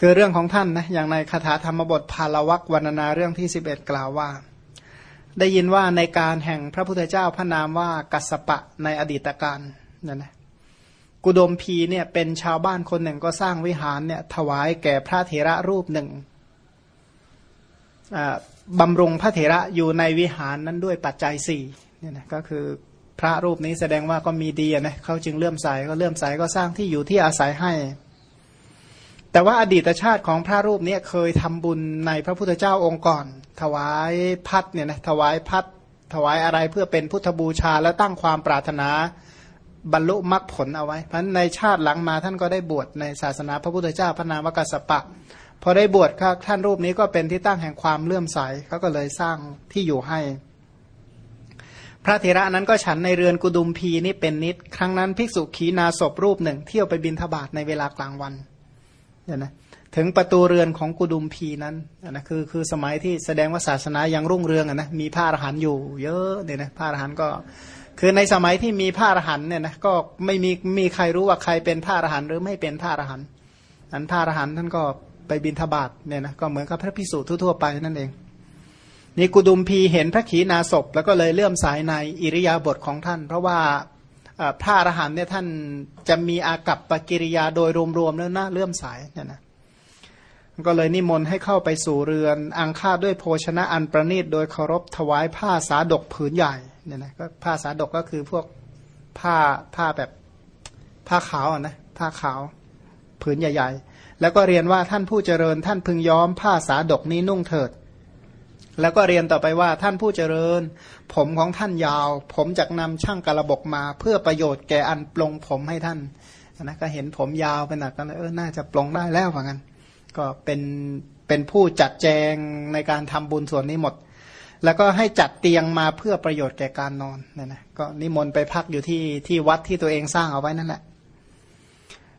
คือเรื่องของท่านนะอย่างในคาถาธรรมบทพาลวักวรรณนาเรื่องที่11กล่าวว่า ได้ยินว่าในการแห่งพระพุทธเจ้าพระนามว่ากัสปะในอดีตการนั่นนะกุดมพีเนี่ยเป็นชาวบ้านคนหนึ่งก็สร้างวิหารเนี่ยถวายแก่พระเถระรูปหนึ่งบำรุงพระเถระอยู่ในวิหารนั้นด้วยปัจจัยสี่เนี่ยนะก็คือพระรูปนี้แสดงว่าก็มีดีนะเขาจึงเลื่อมใสก็เลื่อมใสก็สร้างที่อยู่ที่อาศัยให้ แต่ว่าอดีตชาติของพระรูปนี้เคยทำบุญในพระพุทธเจ้าองค์ก่อน ถวายพัดเนี่ยนะถวายพัดถวายอะไรเพื่อเป็นพุทธบูชาและตั้งความปรารถนาบรรลุมรรคผลเอาไว้ เพราะในชาติหลังมาท่านก็ได้บวชในศาสนาพระพุทธเจ้าพระนามวกัสปะ พอได้บวชท่านรูปนี้ก็เป็นที่ตั้งแห่งความเลื่อมใสเขาก็เลยสร้างที่อยู่ให้ พระเถระนั้นก็ฉันในเรือนกุดุมพีนี่เป็นนิด ครั้งนั้นภิกษุขีนาศพรูปหนึ่ง เที่ยวไปบินทบาทในเวลากลางวัน เนี่ยนะถึงประตูเรือนของกุดุมพีนั้นนะคือคือสมัยที่แสดงว่าศาสนายังรุ่งเรืองนะมีพระอรหันต์อยู่ เยอะเนี่ยนะพระอรหันต์ก็ คือในสมัยที่มีพระอรหันต์เนี่ยนะก็ไม่มีมีใครรู้ว่าใครเป็นพระอรหันต์หรือไม่เป็นพระอรหันต์นั้นพระอรหันต์ท่านก็ไปบินทบาทเนี่ยนะก็เหมือนกับพระพิสุทั่วๆไปนั่นเองนี่กุดุมพีเห็นพระขีณาสพแล้วก็เลยเลื่อมสายในอิริยาบถของท่าน เพราะว่า พระอรหันต์เนี่ยท่านจะมีอากับปกิริยาโดยรวมๆแล้วนะเลื่อมสายเนี่ยนะก็เลยนิมนต์ให้เข้าไปสู่เรือนอังคาด้วยโภชนะอันประณีตโดยเคารพถวายผ้าสาดกผืนใหญ่เนี่ยนะก็ผ้าสาดกก็คือพวกผ้าผ้าแบบผ้าขาวนะผ้าขาวผืนใหญ่ ๆ แล้วก็เรียนว่าท่านผู้เจริญท่านพึงย้อมผ้าสาดกนี้นุ่งเถิด แล้วก็เรียนต่อไปว่าท่านผู้เจริญ ผมของท่านยาว ผมจะนำช่างกระบกมา เพื่อประโยชน์แก่อันปลงผมให้ท่านนะก็เห็นผมยาวเป็นหนักกันเลยเออน่าจะปลงได้แล้วเหมือนกันก็เป็นเป็นผู้จัดแจงในการทำบุญส่วนนี้หมด แล้วก็ให้จัดเตียงมาเพื่อประโยชน์แก่การนอนเนี่ยนะก็นิมนต์ไปพักอยู่ที่ที่วัดที่ตัวเองสร้างเอาไว้นั่นแหละ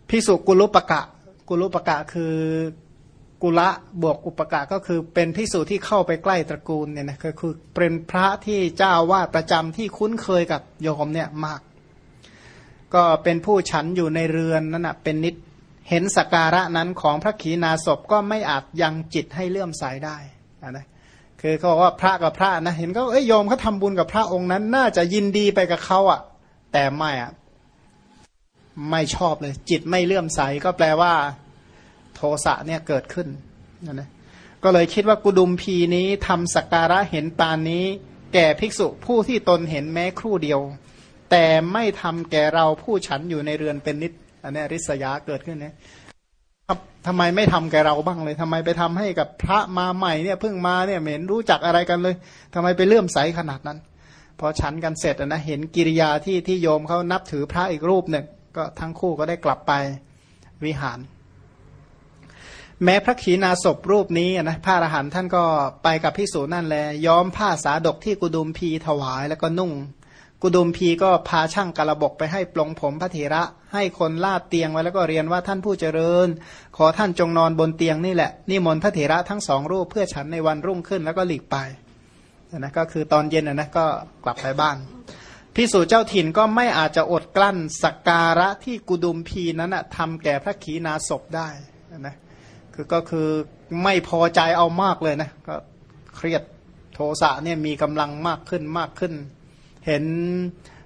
พิสุกุลุปกะกุลุปกะคือ กุละบวกอุปกะก็คือเป็นพิสูจที่เข้าไปใกล้ตระกูลเนี่ยนะก็คือเป็นพระที่เจ้าวาดประจำที่คุ้นเคยกับโยมเนี่ยมาก ก็เป็นผู้ฉันอยู่ในเรือนนั่นนะเป็นนิดเห็นสการะนั้นของพระขีณาสพก็ไม่อาจยังจิตให้เลื่อมใสได้นะคือเขาบอกว่าพระกับพระนะเห็นก็เอ้ยโยมเขาทาบุญกับพระองค์นั้น น่าจะยินดีไปกับเขาอะ่ะ แต่ไม่อะ่ะไม่ชอบเลย จิตไม่เลื่อมใสก็แปลว่า โทสะเนี่ยเกิดขึ้นนะนะก็เลยคิดว่ากุดุมพีนี้ทำสักการะเห็นปานนี้ แก่ภิกษุผู้ที่ตนเห็นแม้ครู่เดียว แต่ไม่ทำแก่เราผู้ฉันอยู่ในเรือนเป็นนิดอันนี้ริษยาเกิดขึ้นเนี่ยทำไมไม่ทำแกเราบ้างเลยทำไมไปทำให้กับพระมาใหม่เนี่ยเพิ่งมาเนี่ยเห็นรู้จักอะไรกันเลยทำไมไปเลื่อมใสขนาดนั้น พอฉันกันเสร็จนะเห็นกิริยาที่ที่โยมเขานับถือพระอีกรูปหนึ่งก็ทั้งคู่ก็ได้กลับไปวิหาร แม้พระขีณาสพรูปนี้นะพระอรหันต์ท่านก็ไปกับพิสูจนั่นแหละย้อมผ้าสาดกที่กุดุมพีถวายแล้วก็นุ่ง กุดุมพีก็พาช่างกระบกไปให้ปลงผมพระเถระ ให้คนลาดเตียงไว้แล้วก็เรียนว่าท่านผู้เจริญ ขอท่านจงนอนบนเตียงนี่แหละนิมนต์พระเถระทั้งสองรูปเพื่อฉันในวันรุ่งขึ้นแล้วก็หลีกไปนะก็คือตอนเย็นนะก็กลับไปบ้านพิสูจเจ้าถิ่นก็ไม่อาจจะอดกลั้นสักการะที่กุดุมพีนั้นนะทำแก่พระขีณาสพได้นะ คือก็คือไม่พอใจเอามากเลยนะก็เครียดโทสะเนี่ยมีกำลังมากขึ้นมากขึ้น เห็น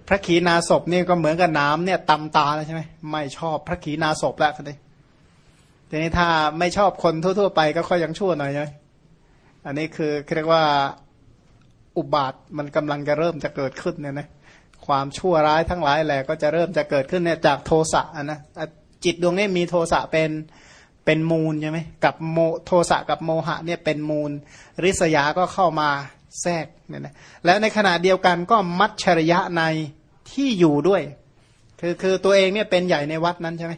พระขีณาสพนี่ก็เหมือนกับน้ำเนี่ยตำตาแล้วใช่ไหมไม่ชอบพระขีณาสพแล้วทีทีนี้ถ้าไม่ชอบคนทั่ว ๆ ไปก็ค่อยยังชั่วหน่อยใช่อันนี้คือเรียกว่าอุบาทมันกำลังจะเริ่มจะเกิดขึ้นเนี่ยนะความชั่วร้ายทั้งหลายแหละก็จะเริ่มจะเกิดขึ้นเนี่ยจากโทสะนะจิตดวงนี้มีโทสะเป็น เป็นมูลใช่ไหมกับโมโทสะกับโมหะเนี่ยเป็นมูล ริษยาก็เข้ามาแทรกเนี่ยนะแล้วในขณะเดียวกันก็มัดชริยะในที่อยู่ด้วย คือคือตัวเองเนี่ยเป็นใหญ่ในวัดนั้นใช่ไหม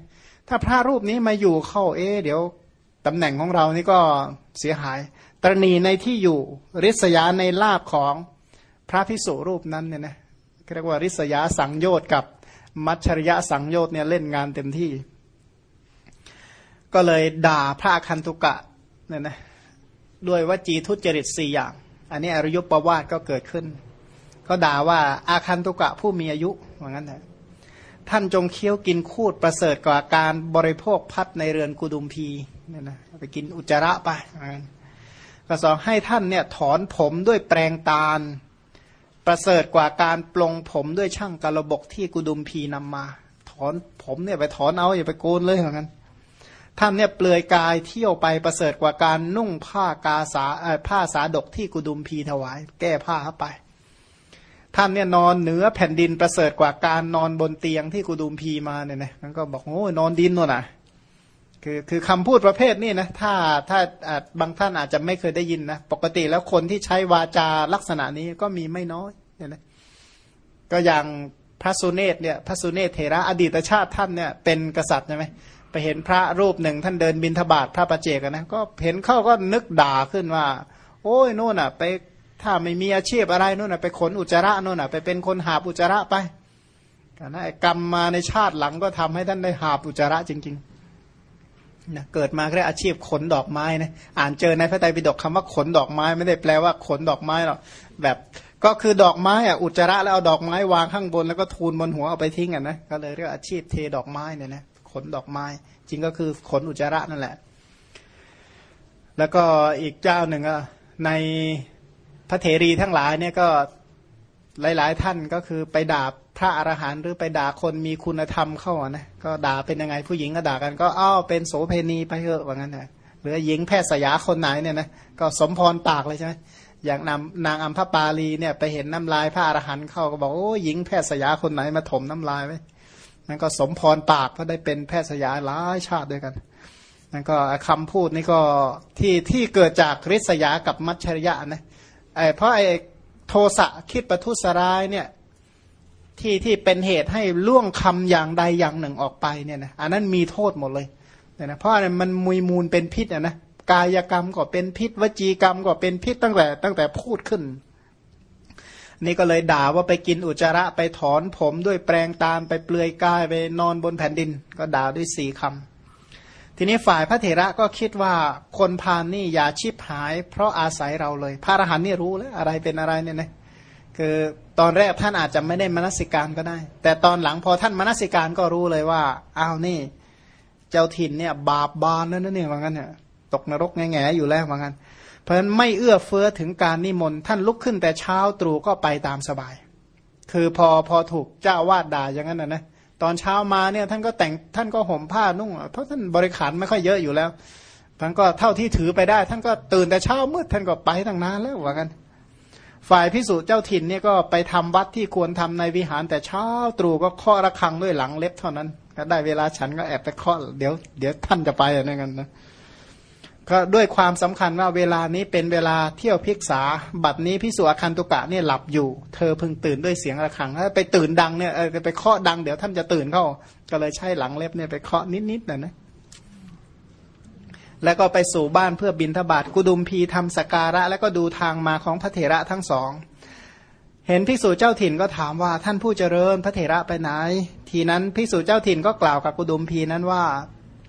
ถ้าพระรูปนี้มาอยู่เข้าเอ๊เดี๋ยวตำแหน่งของเรานี่ก็เสียหาย ตรณีในที่อยู่ ริษยาในลาบของพระพิสุรูปนั้นเนี่ยนะเรียกว่าริษยาสังโยชน์กับมัชชริยะสังโยชน์เนี่ยเล่นงานเต็มที่ ก็เลยด่าพระคันตุกะเนี่ยนะด้วยวจีทุจริตสี่อย่าง อันนี้อริยประวาทก็เกิดขึ้น ก็ด่าว่าอาคันตุกะผู้มีอายุว่างั้นแหละท่านจงเคี้ยวกินคูดประเสริฐกว่าการบริโภคพัดในเรือนกุดุมพีเนี่ยนะไปกินอุจจาระไปก็สองให้ท่านเนี่ยถอนผมด้วยแปรงตาล ประเสริฐกว่าการปลงผมด้วยช่างกระบกที่กุดุมพีนำมา ถอนผมเนี่ยไปถอนเอาอย่าไปโกนเลยเหมือนกัน ท่านเนี่ยเปลือยกายเที่ยวไปประเสริฐกว่าการนุ่งผ้ากาสาผ้าสาดกที่กุดุมพีถวาย แก้ผ้าเข้าไป ท่านเนี่ยนอนเหนือแผ่นดินประเสริฐกว่าการนอนบนเตียงที่กุดุมพีมาเนี่ยนะมันก็บอกโอ้ยนอนดินนู่นน่ะคือคือคำพูดประเภทนี้นะถ้าถ้าบางท่านอาจจะไม่เคยได้ยินนะปกติแล้วคนที่ใช้วาจาลักษณะนี้ก็มีไม่น้อยเนี่ยนะก็อย่างพระสุเนศเนี่ยพระสุเนศเถระอดีตชาติท่านเนี่ยเป็นกษัตริย์ใช่ไหม ไปเห็นพระรูปหนึ่งท่านเดินบินทบาทพระประเจกนะก็เห็นเข้าก็นึกด่าขึ้นว่า โอ้ยโน่นอะ ไปถ้าไม่มีอาชีพอะไรโน่นอะไปขนอุจจาระโน่นอะไปเป็นคนหาอุจจาระไปนะกรรมมาในชาติหลังก็ทำให้ท่านได้หาอุจจาระจริงๆนะเกิดมาแค่อาชีพขนดอกไม้นะอ่านเจอในพระไตรปิฎกคำว่าขนดอกไม้ไม่ได้แปลว่าขนดอกไม้หรอกแบบก็คือดอกไม้อะอุจจาระแล้วเอาดอกไม้วางข้างบนแล้วก็ทูลบนหัวเอาไปทิ้งอะนะก็เลยเรียกอาชีพเทดอกไม้เนี่ยนะ ขนดอกไม้ จริงก็คือขนอุจจาระนั่นแหละ แล้วก็อีกเจ้าหนึ่งในพระเถรีทั้งหลายเนี่ยก็หลาย ๆ ท่านก็คือไปด่าพระอรหันต์หรือไปด่าคนมีคุณธรรมเข้านะก็ด่าเป็นยังไงผู้หญิงก็ด่ากัน ก็อ้าวเป็นโสเพณีไปเถอะว่างั้นนะหรือหญิงแพทย์สยาคนไหนเนี่ยนะก็สมพรปากเลยใช่ไหมอย่างนำนางอัมพปาลีเนี่ยไปเห็นน้ำลายพระอรหันต์เข้าก็บอกโอ้หญิงแพทย์สยาคนไหนมาถมน้ำลายไว้ นั่นก็สมพรปากก็ได้เป็นแพทย์สยาหลายชาติด้วยกันนั่นก็คำพูดนี่ก็ที่ที่เกิดจากริษยากับมัชชริยะนะไอเพราะไอโทสะคิดประทุษร้ายเนี่ยที่ที่เป็นเหตุให้ล่วงคำอย่างใดอย่างหนึ่งออกไปเนี่ยนะอันนั้นมีโทษหมดเลยเนี่ยนะเพราะอะไรมันมุยมูลเป็นพิษอะนะกายกรรมก็เป็นพิษ วจีกรรมก็เป็นพิษตั้งแต่ตั้งแต่พูดขึ้น นี่ก็เลยด่าว่าไปกินอุจจาระไปถอนผมด้วยแปลงตามไปเปลือยกายไปนอนบนแผ่นดิน ก็ด่าด้วยสี่คำทีนี้ฝ่ายพระเถระก็คิดว่าคนพานนี่อย่าชีพหาย เพราะอาศัยเราเลย พระอรหันต์นี่รู้แล้วอะไรเป็นอะไรเนี่ยนะคือตอนแรกท่านอาจจะไม่ได้มนสิการก็ได้ แต่ตอนหลังพอท่านมนสิการก็รู้เลยว่าอ้าวนี่ เจ้าถิ่นเนี่ย บาปบานนั่นนี่ว่างั้นเนี่ยตกนรกแง่ๆอยู่แล้วว่างั้น เพราะฉะนั้นไม่เอื้อเฟื้อถึงการนิมนต์ท่านลุกขึ้นแต่เช้าตรู่ก็ไปตามสบาย คือพอพอถูกเจ้าวาดด่าอย่างนั้นนะนะตอนเช้ามาเนี่ยท่านก็แต่งท่านก็ห่มผ้านุ่งเพราะท่านบริขารไม่ค่อยเยอะอยู่แล้วท่านก็เท่าที่ถือไปได้ ท่านก็ตื่นแต่เช้ามืดท่านก็ไปตั้งนานแล้วว่ากัน ฝ่ายพิสุเจ้าถิ่นเนี่ยก็ไปทำวัดที่ควรทำในวิหารแต่เช้าตรู่ก็เคาะระฆังด้วยหลังเล็บเท่านั้น ก็ได้เวลาฉันก็แอบไปเคาะเดี๋ยวเดี๋ยวท่านจะไปอะไรกันนะ ก็ด้วยความสำคัญว่าเวลานี้เป็นเวลาเที่ยวพิกษา บัดนี้พิสุอาคันตุกะเนี่ยหลับอยู่ เธอเพิ่งตื่นด้วยเสียงระฆังถ้าไปตื่นดังเนี่ยไปเคาะดังเดี๋ยวท่านจะตื่นเข้า ก็เลยใช้หลังเล็บเนี่ยไปเคาะนิดๆนะนะแล้วก็ไปสู่บ้านเพื่อบินทบาทกุดุมพีทำสการะ แล้วก็ดูทางมาของพระเถระทั้งสอง เห็นพิสูจเจ้าถิ่นก็ถามว่าท่านผู้เจริญพระเถระไปไหน ทีนั้นพิสูจเจ้าถิ่นก็กล่าวกับกุดุมพีนั้นว่า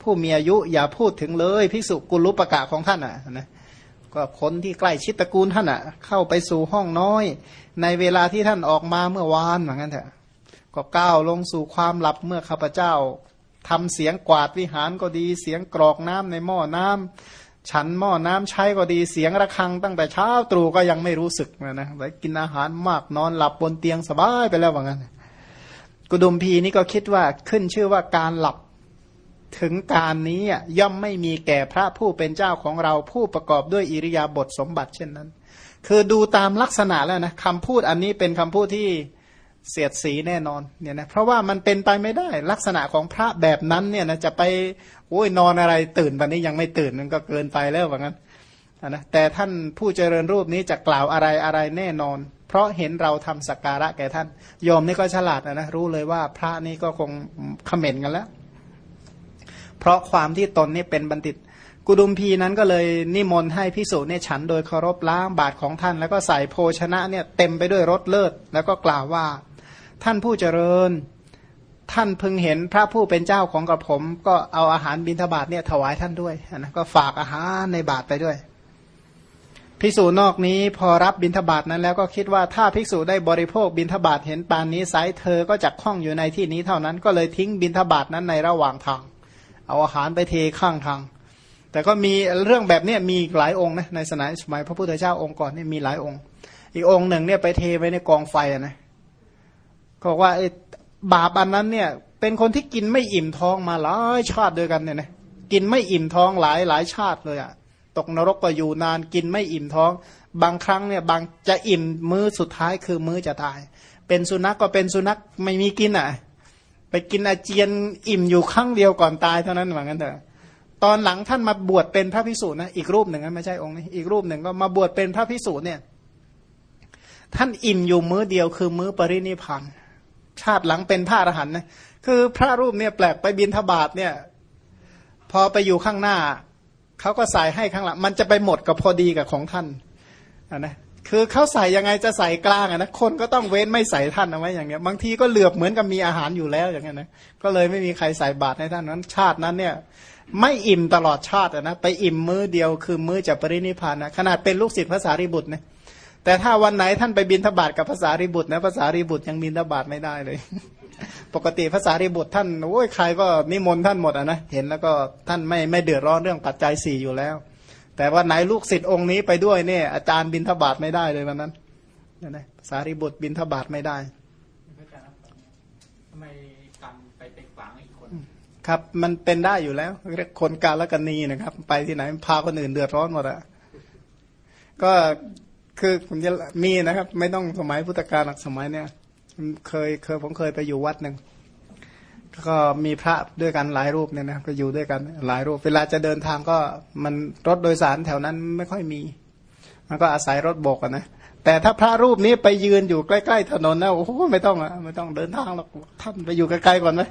ผู้มีอายุอย่าพูดถึงเลยภิกษุกุลุปกะของท่านอะนะก็คนที่ใกล้ชิดตระกูลท่านอะ เข้าไปสู่ห้องน้อย ในเวลาที่ท่านออกมาเมื่อวานเหมือนกันเถอะก็ก้าวลงสู่ความหลับเมื่อข้าพเจ้าทำเสียงกวาดวิหารก็ดีเสียงกรอกน้ำในหม้อน้ำฉันหม้อน้ำใช้ก็ดีเสียงระฆังตั้งแต่เช้าตรู่ก็ยังไม่รู้สึกนะนะไว้กินอาหารมากนอนหลับบนเตียงสบายไปแล้วว่างั้นกุดุมพีนี่ก็คิดว่าขึ้นชื่อว่าการหลับ ถึงการนี้ย่อมไม่มีแก่พระผู้เป็นเจ้าของเราผู้ประกอบด้วยอิริยาบถสมบัติเช่นนั้น คือดูตามลักษณะแล้วนะคำพูดอันนี้เป็นคำพูดที่เสียดสีแน่นอนเนี่ยนะเพราะว่ามันเป็นไปไม่ได้ ลักษณะของพระแบบนั้นเนี่ยนะจะไปโอ้ยนอนอะไรตื่นวันนี้ยังไม่ตื่นมันก็เกินไปแล้วว่างั้นนะแต่ท่านผู้เจริญรูปนี้จะกล่าวอะไรอะไรแน่นอน เพราะเห็นเราทำสักการะแก่ท่านยอมนี่ก็ฉลาดนะนะรู้เลยว่าพระนี่ก็คงขม่นกันแล้ว เพราะความที่ตนนี่เป็นบัณฑิต กุดุมพีนั้นก็เลยนิมนต์ให้พิสูจน์เนี่ยฉันโดยเคารพล้างบาทของท่าน แล้วก็ใส่โภชนะเนี่ยเต็มไปด้วยรสเลิศ แล้วก็กล่าวว่า ท่านผู้เจริญ ท่านพึงเห็นพระผู้เป็นเจ้าของกระผม ก็เอาอาหารบิณฑบาตเนี่ยถวายท่านด้วยนะก็ฝากอาหารในบาทไปด้วยภิกษุนอกนี้พอรับบิณฑบาตนั้นแล้วก็คิดว่าถ้าภิกษุได้บริโภคบิณฑบาตเห็นปานนี้ไซเธอก็จะคล้องอยู่ในที่นี้เท่านั้นก็เลยทิ้งบิณฑบาตนั้นในระหว่างทาง เอาอาหารไปเทข้างทาง แต่ก็มีเรื่องแบบนี้มีหลายองค์นะในสมัยสมัยพระพุทธเจ้าองค์ก่อนนี่มีหลายองค์ อีกองค์หนึ่งเนี่ยไปเทไว้ในกองไฟนะบอกว่าบาปอันนั้นเนี่ยเป็นคนที่กินไม่อิ่มท้องมาหลายชาติด้วยกันเนี่ยนะกินไม่อิ่มท้องหลายหลายชาติเลยอะตกนรกก็อยู่นานกินไม่อิ่มท้อง บางครั้งเนี่ยบางจะอิ่มมื้อสุดท้ายคือมื้อจะตาย เป็นสุนัขกก็เป็นสุนัขไม่มีกินอะ ไปกินอาเจียนอิ่มอยู่ครั้งเดียวก่อนตายเท่านั้นเหมือนกันเถอะตอนหลังท่านมาบวชเป็นพระพิสูจน์นะอีกรูปหนึ่งนะไม่ใช่องค์นี้อีกรูปหนึ่งก็มาบวชเป็นพระพิสูจน์เนี่ย ท่านอิ่มอยู่มื้อเดียวคือมื้อปรินิพานชาติหลังเป็นพระอรหันต์นะคือพระรูปเนี่ยแปลกไปบินทบาทเนี่ย พอไปอยู่ข้างหน้าเขาก็ใส่ให้ข้างหลัง มันจะไปหมดกับพอดีกับของท่านนะ คือเขาใส่ยังไงจะใส่กลางอะนะคนก็ต้องเว้นไม่ใส่ท่านเอาไว้อย่างเงี้ย บางทีก็เหลือบเหมือนกับมีอาหารอยู่แล้วอย่างเงี้ยนะก็เลยไม่มีใครใส่บาตรให้ท่านนั้น ชาตินั้นเนี่ย ไม่อิ่มตลอดชาตินะไปอิ่มมื้อเดียวคือมื้อจะปรินิพานนะขนาดเป็นลูกศิษย์ภาษาริบุตรนะแต่ถ้าวันไหนท่านไปบินทบาทกับภาษาริบุตรนะภาษาริบุตรยังบินทบาทไม่ได้เลย ปกติภาษาริบุตรท่านโอ้ยใครก็นิมนต์ท่านหมดอะนะเห็นแล้วก็ท่านไม่ไม่เดือดร้อนเรื่องปัจจัยสี่อยู่แล้ว แต่ว่าไหนลูกศิษย์องค์นี้ไปด้วยเนี่ยอาจารย์บินทบาทไม่ได้เลยวันนั้นนี่นะภาษาริบุตรบินทบาทไม่ได้ทำไมกรรมไปเป็นฝังอีกคน ครับมันเป็นได้อยู่แล้วเรียกคนกาลกันนีนะครับ ไปที่ไหนพาคนอื่นเดือดร้อนหมดอะก็คือผมจะมีนะครับ ไม่ต้องสมัยพุทธกาลหลักสมัยเนี่ยเคยเคยผมเคยไปอยู่วัดหนึ่ง ก็มีพระด้วยกันหลายรูปเนี่ยนะก็อยู่ด้วยกันหลายรูป เวลาจะเดินทางก็มันรถโดยสารแถวนั้นไม่ค่อยมี มันก็อาศัยรถบกนะแต่ถ้าพระรูปนี้ไปยืนอยู่ใกล้ๆถนนนะโอ้โหไม่ต้องอะไม่ต้องเดินทางหรอกท่านไปอยู่ไกลๆก่อนไหม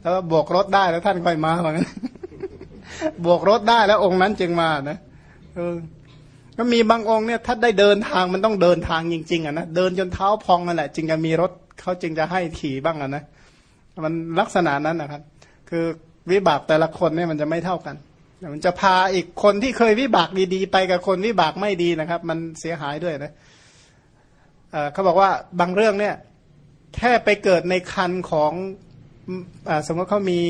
แล้วบกรถได้แล้วท่านค่อยมาเหมือนกันบกรถได้แล้วองค์นั้นจึงมานะเออก็มีบางองค์เนี่ยถ้าได้เดินทางมันต้องเดินทางจริง ๆอะนะเดินจนเท้าพองนั่นแหละ จึงจะมีรถเขาจึงจะให้ขี่บ้างอะนะ มันลักษณะนั้นนะครับ คือวิบากแต่ละคนเนี่ยมันจะไม่เท่ากันมันจะพาอีกคนที่เคยวิบากดีๆ ไปกับคนวิบากไม่ดีนะครับ มันเสียหายด้วยนะเขาบอกว่าบางเรื่องเนี่ยแค่ไปเกิดในคันของอสมมติเขามี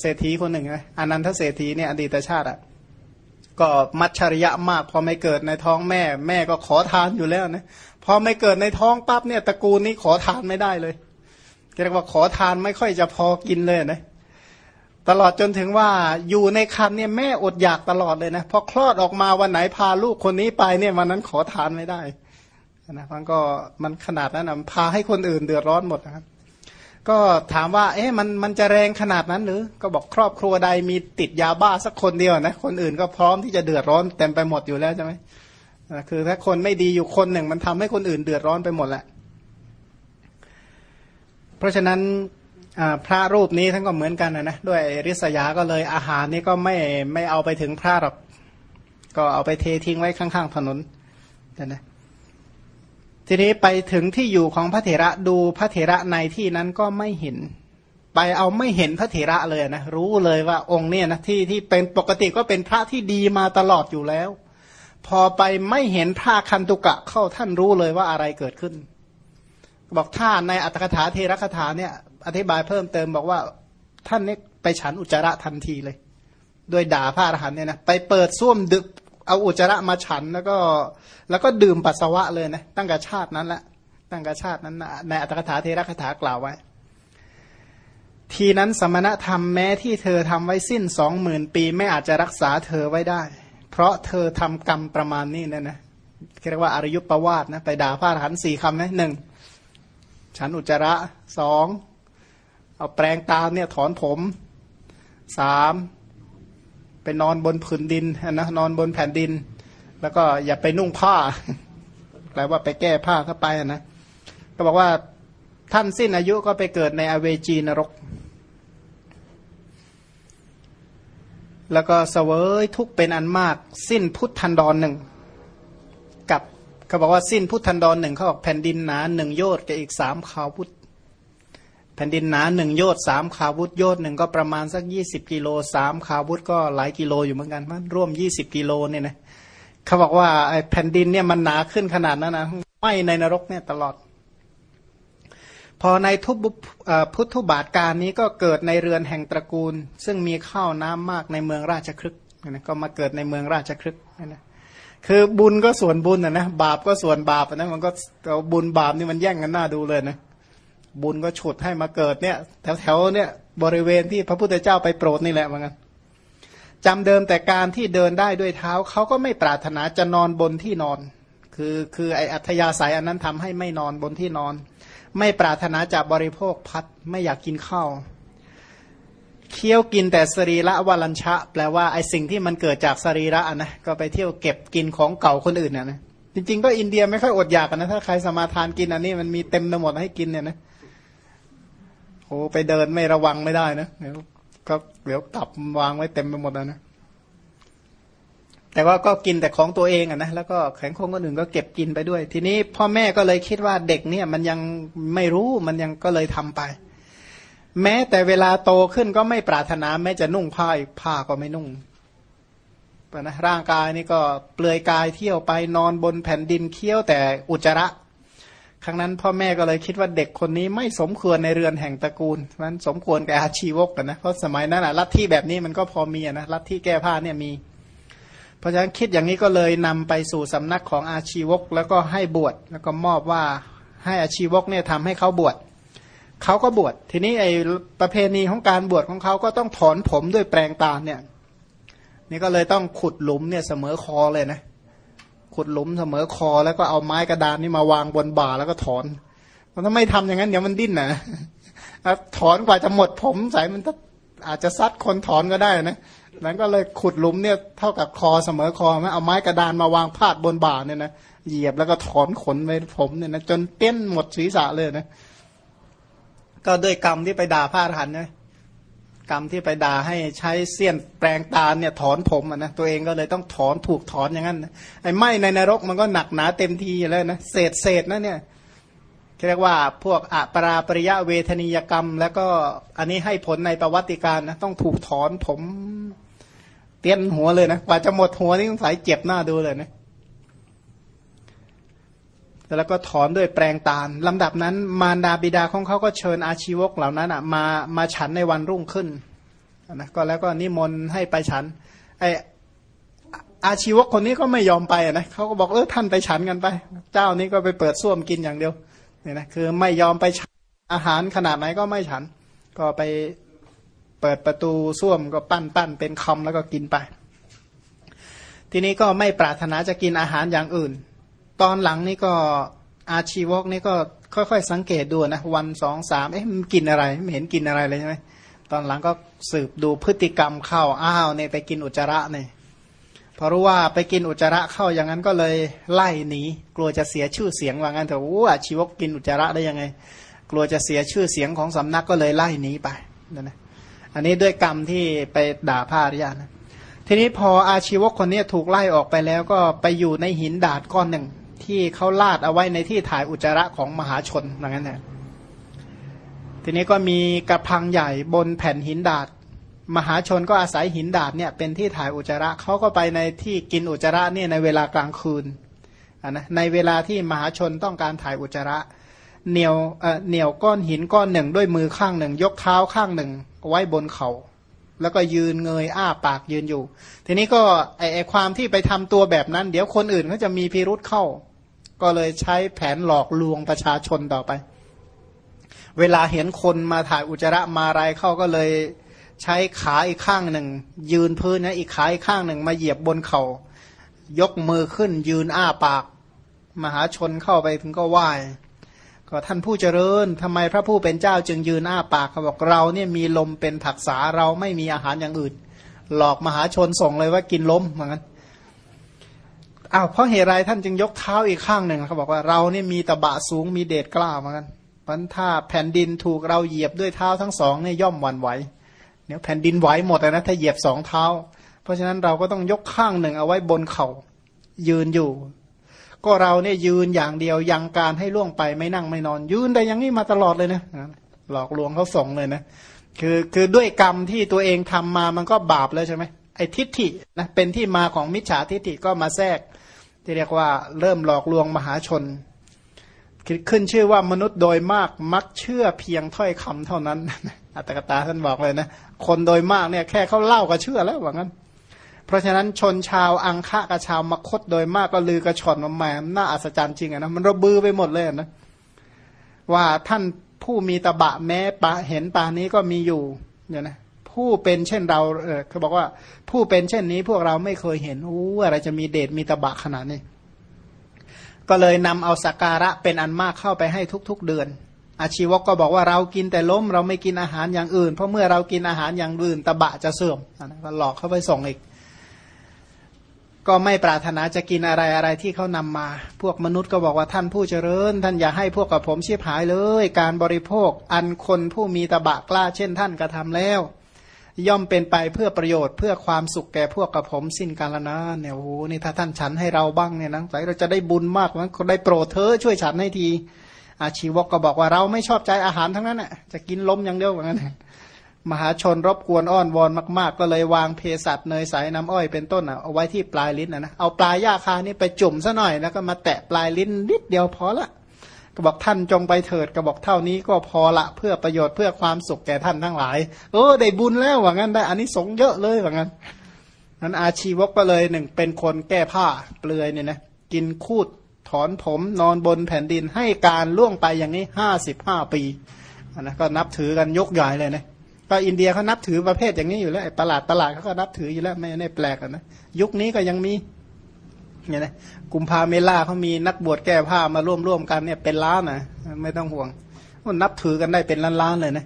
เศรษฐีคนหนึ่งนะอนันทเศรษฐีเนี่ยอดีตชาติอะก็มัจฉริยะมาก พอไม่เกิดในท้องแม่ แม่ก็ขอทานอยู่แล้วนะพอไม่เกิดในท้องปั๊บเนี่ยตระกูลนี้ขอทานไม่ได้เลย เรียกว่าขอทานไม่ค่อยจะพอกินเลยนะตลอดจนถึงว่าอยู่ในคันเนี่ยแม่อดอยากตลอดเลยนะพอคลอดออกมาวันไหนพาลูกคนนี้ไปเนี่ยวันนั้นขอทานไม่ได้นะมันก็มันขนาดนั้นนะพาให้คนอื่นเดือดร้อนหมดนะครับ ก็ถามว่า เอ๊ะมันมันจะแรงขนาดนั้นหรือ ก็บอกครอบครัวใดมีติดยาบ้าสักคนเดียวนะคนอื่นก็พร้อมที่จะเดือดร้อนเต็มไปหมดอยู่แล้วใช่ไหมคือถ้าคนไม่ดีอยู่คนหนึ่ง มันทำให้คนอื่นเดือดร้อนไปหมดแหละ เพราะฉะนั้นพระรูปนี้ท่านก็เหมือนกันนะนะด้วยริษยาก็เลยอาหารนี่ก็ไม่ไม่เอาไปถึงพระหรอก ก็เอาไปเททิ้งไว้ข้าง ๆ ถนนนะทีนี้ไปถึงที่อยู่ของพระเถระดูพระเถระในที่นั้นก็ไม่เห็น ไปเอาไม่เห็นพระเถระเลยนะรู้เลยว่าองค์เนี่ยนะที่ที่เป็นปกติก็เป็นพระที่ดีมาตลอดอยู่แล้ว พอไปไม่เห็นพระคันตุกะเข้าท่านรู้เลยว่าอะไรเกิดขึ้น บอกท่านในอัตถกถาเทระคถาเนี่ยอธิบายเพิ่มเติมบอกว่าท่านนี่ไปฉันอุจจาระทันทีเลย โดยด่าพระอรหันเนี่ยนะไปเปิดส้วมดึกเอาอุจจาระมาฉันแล้วก็แล้วก็ดื่มปัสสาวะเลยนะตั้งแต่ชาตินั้นแหละตั้งแต่ชาตินั้นในอัตถกถาเทระคถากล่าวไว้ ทีนั้นสมณธรรมแม้ที่เธอทำไว้สิ้นสองหมื่นปี ไม่อาจจะรักษาเธอไว้ได้ เพราะเธอทำกรรมประมาณนี้นะนะเรียกว่าอารยุปประวาสนะไปด่าพระอรหันต์สี่คำนะหนึ่ง ฉันอุจจาระสองเอาแปลงตาเนี่ยถอนผมสามไปนอนบนผืนดินนะนอนบนแผ่นดิน แล้วก็อย่าไปนุ่งผ้าแปลว่าไปแก้ผ้าเข้าไปนะก็บอกว่าท่านสิ้นอายุก็ไปเกิดในอเวจีนรก แล้วก็เสวยทุกเป็นอันมาก สิ้นพุทธันดรหนึ่ง เขาบอกว่าสิ้นพุทธันดรหนึ่งเขาบอกแผ่นดินหนาหนึ่งโยชน์กับอีกสามขาวุธแผ่นดินหนาหนึ่งโยชน์สามขาวุธโยชน์หนึ่งก็ประมาณสักยี่สิบกิโลสามขาวุธก็หลายกิโลอยู่เหมือนกันมันร่วมยี่สิบกิโลเนี่ยนะเขาบอกว่าไอ้แผ่นดินเนี่ยมันหนาขึ้นขนาดนั้นนะไหมในนรกเนี่ยตลอด พอในทุบพุทธบาทการนี้ก็เกิดในเรือนแห่งตระกูล ซึ่งมีข้าวน้ำมากในเมืองราชครึกนะก็มาเกิดในเมืองราชครึกนะ คือบุญก็ส่วนบุญนะนะบาปก็ส่วนบาปนะมันก็บุญบาปนี่มันแย่งกันหน้าดูเลยนะบุญก็ฉุดให้มาเกิดเนี่ยแถวๆเนี่ยบริเวณที่พระพุทธเจ้าไปโปรดนี่แหละเหมือนกันจำเดิมแต่การที่เดินได้ด้วยเท้าเขาก็ไม่ปรารถนาจะนอนบนที่นอน คือคือไออัธยาศัยอันนั้นทำให้ไม่นอนบนที่นอน ไม่ปรารถนาจะบริโภคพัดไม่อยากกินข้าว เคี้ยวกินแต่สรีระวลัญชะ แปลว่าไอสิ่งที่มันเกิดจากสรีระนะก็ไปเที่ยวเก็บกินของเก่าคนอื่นนะนะจริง ๆ ก็อินเดียไม่ค่อยอดอยากนะถ้าใครสมาทานกินอันนี้มันมีเต็มไปหมดให้กินเนี่ยนะโอ้ไปเดินไม่ระวังไม่ได้นะเดี๋ยวก็เดี๋ยวตับวางไว้เต็มไปหมดแล้วนะแต่ว่าก็กินแต่ของตัวเองอะนะแล้วก็แข็งคงคนอื่นก็เก็บกินไปด้วย ทีนี้พ่อแม่ก็เลยคิดว่าเด็กเนี่ย มันยังไม่รู้มันยังก็เลยทำไป แม้แต่เวลาโตขึ้นก็ไม่ปรารถนาแม้จะนุ่งผ้าผ้าก็ไม่นุ่งนะร่างกายนี่ก็เปลือยกายเที่ยวไปนอนบนแผ่นดินเคี้ยวแต่อุจจาระ ครั้งนั้นพ่อแม่ก็เลยคิดว่าเด็กคนนี้ไม่สมควรในเรือนแห่งตระกูลมันสมควรแก่อาชีวกกันนะเพราะสมัยนั้นอะลัทธิแบบนี้มันก็พอมีนะลัทธิแก้ผ้าเนี่ยมี เพราะฉะนั้นคิดอย่างนี้ก็เลยนำไปสู่สำนักของอาชีวก แล้วก็ให้บวชแล้วก็มอบว่าให้อาชีวกเนี่ยทำให้เขาบวช เขาก็บวชทีนี้ไอประเพณีของการบวชของเขาก็ต้องถอนผมด้วยแปลงตาเนี่ย นี่ก็เลยต้องขุดหลุมเนี่ยเสมอคอเลยนะ ขุดหลุมเสมอคอแล้วก็เอาไม้กระดานนี่มาวางบนบ่าแล้วก็ถอนมันถ้าไม่ทำอย่างนั้นเดี๋ยวมันดิ้นนะถอนกว่าจะหมดผมใส่มันอาจจะซัดคนถอนก็ได้นะนั้นก็เลยขุดหลุมเนี่ยเท่ากับคอเสมอคอไหมเอาไม้กระดานมาวางพาดบนบ่าเนี่ยนะเหยียบแล้วก็ถอนขนไปผมเนี่ยนะจนเต้นหมดศีรษะเลยนะ ก็ด้วยกรรมที่ไปด่าพระอรหันต์นะกรรมที่ไปด่าให้ใช้เสี้ยนแปลงตาเนี่ยถอนผมอะนะตัวเองก็เลยต้องถอนถูกถอนอย่างนั้นไอ้ไหมในนรกมันก็หนักหนาเต็มทีแล้วนะเศษเศษนะเนี่ยเรียกว่าพวกอปราปริยะเวทนิยกรรม แล้วก็อันนี้ให้ผลในประวัติการนะต้องถูกถอนผม เตี้ยนหัวเลยนะกว่าจะหมดหัวนี่ต้องสายเจ็บหน้าดูเลยนะ แล้วก็ถอนด้วยแปลงตาลลำดับนั้น มารดาบิดาของเขาก็เชิญอาชีวกเหล่านั้นอะมามาฉันในวันรุ่งขึ้นนะก็แล้วก็นิมนต์ให้ไปฉันไออาชีวกคนนี้ก็ไม่ยอมไปนะเขาก็บอกเออท่านไปฉันกันไป เจ้านี้ก็ไปเปิดส้วมกินอย่างเดียวเนี่ยนะคือไม่ยอมไปฉันอาหารขนาดไหนก็ไม่ฉัน ก็ไปเปิดประตูส้วมก็ปั้นปั้นเป็นคำแล้วก็กินไป ทีนี้ก็ไม่ปรารถนาจะกินอาหารอย่างอื่น ตอนหลังนี่ก็อาชีวกนี่ก็ค่อยๆ สังเกตดูนะวันสองสามเอ๊ะมันกินอะไรไม่เห็นกินอะไรเลยใช่ไหมตอนหลังก็สืบดูพฤติกรรมเข้าอ้าวเนี่ยไปกินอุจจาระเนี่ยพอรู้ว่าไปกินอุจจาระเข้าอย่างนั้นก็เลยไล่หนีกลัวจะเสียชื่อเสียงว่างั้นเถอะโอ้อาชีวกกินอุจจาระได้ยังไง กลัวจะเสียชื่อเสียงของสำนักก็เลยไล่หนีไปนั่นนะอันนี้ด้วยกรรมที่ไปด่าพระอริยนะทีนี้พออาชีวกคนนี้ถูกไล่ออกไปแล้วก็ไปอยู่ในหินดาดก้อนหนึ่ง ที่เขาลาดเอาไว้ในที่ถ่ายอุจจาระของมหาชนอย่างนั้นนะทีนี้ก็มีกระพังใหญ่บนแผ่นหินดาดมหาชนก็อาศัยหินดาดเนี่ยเป็นที่ถ่ายอุจจาระเขาก็ไปในที่กินอุจจาระเนี่ยในเวลากลางคืนนนะในเวลาที่มหาชนต้องการถ่ายอุจจาระเหนียวเหนียวก้อนหินก้อนหนึ่งด้วยมือข้างหนึ่ง ยกเท้าข้างหนึ่งไว้บนเขา แล้วก็ยืนเงยอ้าปากยืนอยู่ ทีนี้ก็ไอไอความที่ไปทำตัวแบบนั้น เดี๋ยวคนอื่นเขาจะมีพิรุษเข้า ก็เลยใช้แผนหลอกลวงประชาชนต่อไป เวลาเห็นคนมาถ่ายอุจจาระมาไรเข้าก็เลยใช้ขาอีกข้างหนึ่ง ยืนพื้นนะอีกขาอีกข้างหนึ่ง มาเหยียบบนเขา่ายกมือขึ้น ยืนอ้าปาก มหาชนเข้าไปถึงก็ไหว้ก็ท่านผู้เจริญทำไมพระผู้เป็นเจ้าจึงยืนอ้าปากเขาบอกเราเนี่ยมีลมเป็นผักษาเราไม่มีอาหารอย่างอื่น หลอกมหาชนส่งเลยว่ากินลมเหมือนกัน อ้าวเพราะเหตุไรท่านจึงยกเท้าอีกข้างหนึ่งเขาบอกว่าเราเนี่ยมีตะบะสูงมีเดชกล้าเหมือนกันพันถ้าแผ่นดินถูกเราเหยียบด้วยเท้าทั้งสองเนี่ยย่อมหวั่นไหวเนี่ยแผ่นดินไหวหมดนะถ้าเหยียบสองเท้า เพราะฉะนั้นเราก็ต้องยกข้างหนึ่งเอาไว้บนเขา่ายืนอยู่ ก็เราเนี่ยยืนอย่างเดียวยังการให้ล่วงไปไม่นั่งไม่นอน ยืนแต่ยังนี้มาตลอดเลยนะหลอกลวงเขาส่งเลยนะคือคือด้วยกรรมที่ตัวเองทำมามันก็บาปแล้วใช่ไหม ไอ้ทิฏฐินะเป็นที่มาของมิจฉาทิฏฐิก็มาแทรก ที่เรียกว่าเริ่มหลอกลวงมหาชนขึ้นชื่อว่ามนุษย์โดยมากมักเชื่อเพียงถ้อยคำเท่านั้น อัตกตาท่านบอกเลยนะ คนโดยมากเนี่ยแค่เขาเล่าก็เชื่อแล้วว่างั้น เพราะฉะนั้นชนชาวอังคะกับชาวมคตโดยมากก็ลือกระชอนมาแหมน่าอัศจรรย์จริงอะนะมันระบือไปหมดเลยนะว่าท่านผู้มีตบะแม้ปะเห็นปานี้ก็มีอยู่เนี่ยนะ ผู้เป็นเช่นเราเขาบอกว่าผู้เป็นเช่นนี้พวกเราไม่เคยเห็นอู้อะไรจะมีเดชมีตบะขนาดนี้ก็เลยนำเอาสักการะเป็นอันมากเข้าไปให้ทุก ๆ เดือน อาชีวกก็บอกว่าเรากินแต่ล้มเราไม่กินอาหารอย่างอื่น เพราะเมื่อเรากินอาหารอย่างอื่นตบะจะเสื่อมก็หลอกเข้าไปส่งอีก ก็ไม่ปรารถนาจะกินอะไรอะไรที่เขานำมา พวกมนุษย์ก็บอกว่าท่านผู้เจริญ ท่านอย่าให้พวกกับผมชีพหายเลย การบริโภค อันคนผู้มีตบะกล้าเช่นท่านกระทาแล้ว ย่อมเป็นไปเพื่อประโยชน์เพื่อความสุขแก่พวกกับผมสิ้นกาลนานเนี่ยโอ้โหนี่ถ้าท่านฉันให้เราบ้างเนี่ยนะใส่เราจะได้บุญมากนะคนได้โปรดเธอช่วยฉันให้ทีอาชีวกก็บอกว่าเราไม่ชอบใจอาหารทั้งนั้นน่ะจะกินล้มอย่างเดียวเหมือนกันมหาชนรบกวนอ้อนวอนมากๆ ก็เลยวางเพสัตเนยใสน้ำอ้อยเป็นต้นอะเอาไว้ที่ปลายลิ้นนะนะเอาปลายยาคานี่ไปจุ่มซะหน่อยแล้วก็มาแตะปลายลิ้นนิดเดียวพอละ ก็บอกท่านจงไปเถิดก็บอกเท่านี้ก็พอละเพื่อประโยชน์เพื่อความสุขแก่ท่านทั้งหลาย เออได้บุญแล้วว่างั้นได้อันนี้สงเยอะเลยว่างั้นนั้นอาชีวกก็เลยหนึ่งเป็นคนแก้ผ้าเปลือยเนี่ยนะกินคูดถอนผมนอนบนแผ่นดินให้การล่วงไปอย่างนี้ห้าสิบห้าปีนะก็นับถือกันยกใหญ่เลยนะก็อินเดียเขานับถือประเภทอย่างนี้อยู่แล้วประหลาดประหลาดเขาก็นับถืออยู่แล้วไม่ได้แปลกนะยุคนี้ก็ยังมี เนี่ยนะกุมภาเมล่าเขามีนักบวชแก้ผ้ามาร่วมร่วมกันเนี่ยเป็นล้านนะไม่ต้องห่วงมันนับถือกันได้เป็นล้านๆเลยนะ